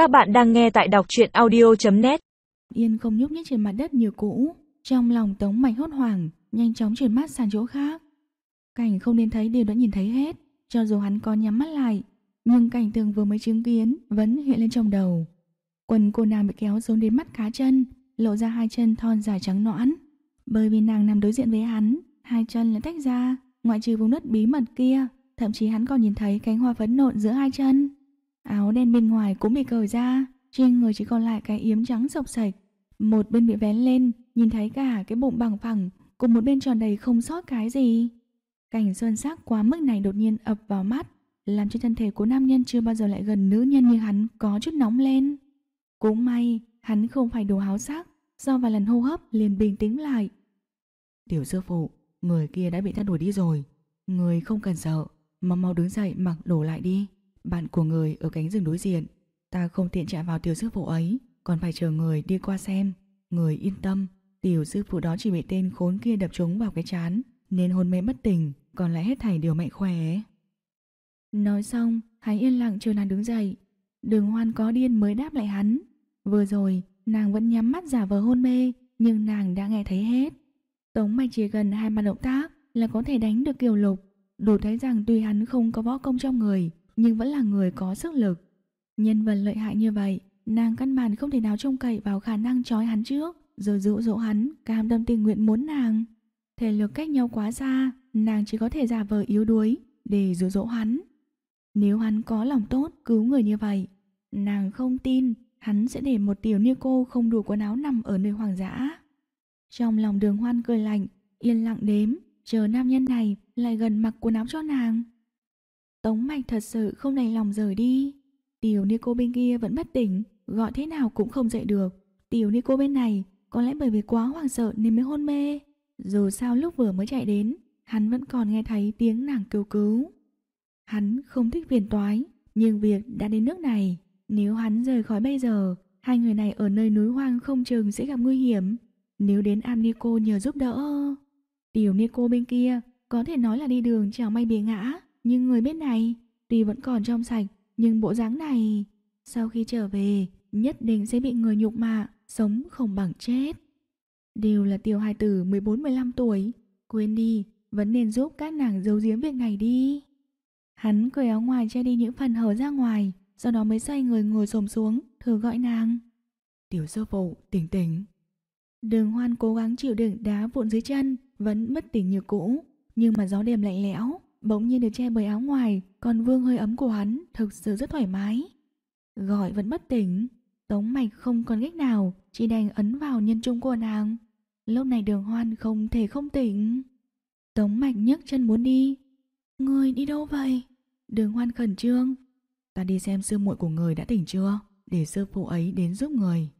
Các bạn đang nghe tại đọc truyện audio.net Yên không nhúc nhích trên mặt đất như cũ, Trong lòng Tống Mạnh hốt hoảng, Nhanh chóng chuyển mắt sang chỗ khác. Cảnh không nên thấy đều đã nhìn thấy hết, Cho dù hắn có nhắm mắt lại, Nhưng cảnh tường vừa mới chứng kiến Vẫn hiện lên trong đầu. Quần cô nàng bị kéo xuống đến mắt cá chân, Lộ ra hai chân thon dài trắng nõn. Bởi vì nàng nằm đối diện với hắn, Hai chân lại tách ra, Ngoại trừ vùng đất bí mật kia, Thậm chí hắn còn nhìn thấy cánh hoa phấn nộn giữa hai chân. Áo đen bên ngoài cũng bị cởi ra. Trên người chỉ còn lại cái yếm trắng sọc sạch. Một bên bị vén lên, Nhìn thấy cả cái bụng bằng phẳng, Cùng một bên tròn đầy không sót cái gì. Cảnh xuân sắc quá mức này đột nhiên ập vào mắt, Làm cho thân thể của nam nhân chưa bao giờ lại gần nữ nhân như hắn có chút nóng lên. Cũng may, hắn không phải đồ háo sắc Do vài lần hô hấp liền bình tĩnh lại. Tiểu sư phụ, Người kia đã bị ta đuổi đi rồi. Người không cần sợ Mà mau đứng dậy mặc đổ lại đi. Bạn của người ở cánh rừng đối diện, Ta không tiện chạm vào tiểu sư phụ ấy. Còn phải chờ người đi qua xem. Người yên tâm, Tiểu sư phụ đó chỉ bị tên khốn kia đập trúng vào cái chán, Nên hôn mê bất tỉnh, Còn lại hết thảy đều mạnh khỏe. Nói xong, hắn yên lặng chờ nàng đứng dậy. Đường hoan có điên mới đáp lại hắn. Vừa rồi, nàng vẫn nhắm mắt giả vờ hôn mê, Nhưng nàng đã nghe thấy hết. Tống mạch chỉ gần hai ba động tác Là có thể đánh được kiều lục. Đủ thấy rằng tuy hắn không có võ công trong người nhưng vẫn là người có sức lực. Nhân vật lợi hại như vậy, Nàng căn bản không thể nào trông cậy vào khả năng trói hắn trước, Rồi dụ dỗ hắn, Cam tâm tình nguyện muốn nàng. Thể lực cách nhau quá xa, Nàng chỉ có thể giả vờ yếu đuối Để dụ dỗ hắn. Nếu hắn có lòng tốt cứu người như vậy, Nàng không tin Hắn sẽ để một tiểu như cô không đủ quần áo nằm ở nơi hoàng dã. Trong lòng đường hoan cười lạnh, Yên lặng đếm, Chờ nam nhân này lại gần mặc quần áo cho nàng. Tống mạch thật sự không đành lòng rời đi. Tiểu ni cô bên kia vẫn bất tỉnh, Gọi thế nào cũng không dậy được. Tiểu ni cô bên này, Có lẽ bởi vì quá hoảng sợ nên mới hôn mê. Dù sao lúc vừa mới chạy đến, Hắn vẫn còn nghe thấy tiếng nàng kêu cứu. Hắn không thích phiền toái, Nhưng việc đã đến nước này, Nếu hắn rời khỏi bây giờ, Hai người này ở nơi núi hoang không chừng sẽ gặp nguy hiểm. Nếu đến Amnico nhờ giúp đỡ. Tiểu Nico bên kia Có thể nói là đi đường chẳng may bị ngã. Nhưng người bên này, Tuy vẫn còn trong sạch, Nhưng bộ dáng này, Sau khi trở về, Nhất định sẽ bị người nhục mạ Sống không bằng chết. Đều là tiểu hài tử 14-15 tuổi, Quên đi, Vẫn nên giúp các nàng giấu giếm việc này đi. Hắn cởi áo ngoài che đi những phần hở ra ngoài, Sau đó mới xoay người ngồi xổm xuống, Thử gọi nàng. Tiểu sơ phụ, tỉnh tỉnh. Đường hoan cố gắng chịu đựng đá vụn dưới chân, Vẫn bất tỉnh như cũ, Nhưng mà gió đêm lạnh lẽo Bỗng nhiên được che bởi áo ngoài Còn vương hơi ấm của hắn thực sự rất thoải mái. Gọi vẫn bất tỉnh. Tống mạch không còn cách nào, Chỉ đành ấn vào nhân trung của nàng. Lúc này đường hoan không thể không tỉnh. Tống mạch nhấc chân muốn đi. Người đi đâu vậy? Đường hoan khẩn trương. Ta đi xem sư muội của người đã tỉnh chưa, Để sư phụ ấy đến giúp người.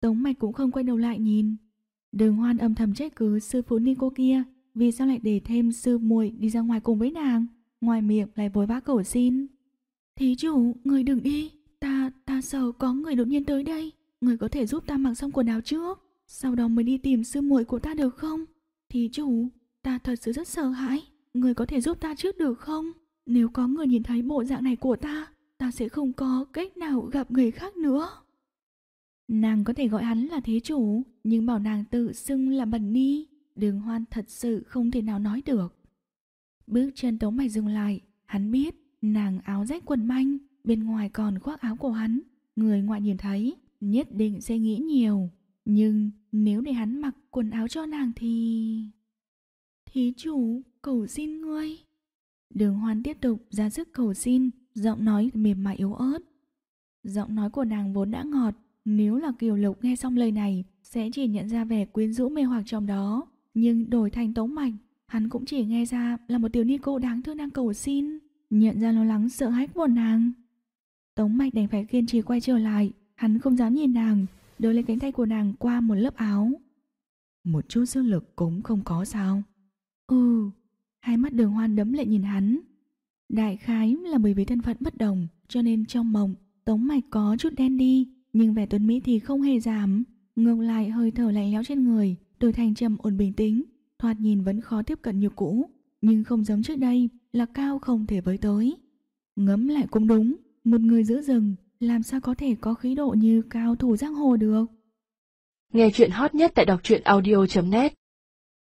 Tống mạch cũng không quay đầu lại nhìn. Đường hoan âm thầm trách cứ sư phụ Nico kia. Vì sao lại để thêm sư muội đi ra ngoài cùng với nàng? Ngoài miệng lại vội vã cầu xin. Thí chủ, người đừng đi. Ta, ta sợ có người đột nhiên tới đây. Người có thể giúp ta mặc xong quần áo trước. Sau đó mới đi tìm sư muội của ta được không? Thí chủ, ta thật sự rất sợ hãi. Người có thể giúp ta trước được không? Nếu có người nhìn thấy bộ dạng này của ta Ta sẽ không có cách nào gặp người khác nữa. Nàng có thể gọi hắn là thế chủ, nhưng bảo nàng tự xưng là bẩn ni, đường hoan thật sự không thể nào nói được. Bước chân tống mạch dừng lại, hắn biết nàng áo rách quần manh, bên ngoài còn khoác áo của hắn. Người ngoại nhìn thấy, nhất định sẽ nghĩ nhiều. Nhưng nếu để hắn mặc quần áo cho nàng thì... Thí chủ, cầu xin ngươi. Đường hoan tiếp tục ra sức cầu xin, giọng nói mềm mại yếu ớt. Giọng nói của nàng vốn đã ngọt, nếu là Kiều Lục nghe xong lời này sẽ chỉ nhận ra vẻ quyến rũ mê hoặc trong đó. Nhưng đổi thành tống mạch, hắn cũng chỉ nghe ra là một tiểu ni cô đáng thương đang cầu xin, nhận ra lo lắng sợ hãi của nàng. Tống mạch đành phải kiên trì quay trở lại, hắn không dám nhìn nàng, đỡ lấy cánh tay của nàng qua một lớp áo. Một chút sức lực cũng không có sao. Ừ, hai mắt đường hoan đấm lại nhìn hắn. Đại khái là bởi vì thân phận bất đồng, cho nên trong mộng, tống mạch có chút đen đi, nhưng vẻ tuấn Mỹ thì không hề giảm Ngược lại hơi thở lạnh lẽo trên người Đổi thành trầm ổn bình tĩnh, Thoạt nhìn vẫn khó tiếp cận như cũ, Nhưng không giống trước đây là cao không thể với tới Ngấm lại cũng đúng, Một người giữ rừng, làm sao có thể có khí độ như cao thủ giang hồ được. Nghe chuyện hot nhất tại đọc truyện audio.net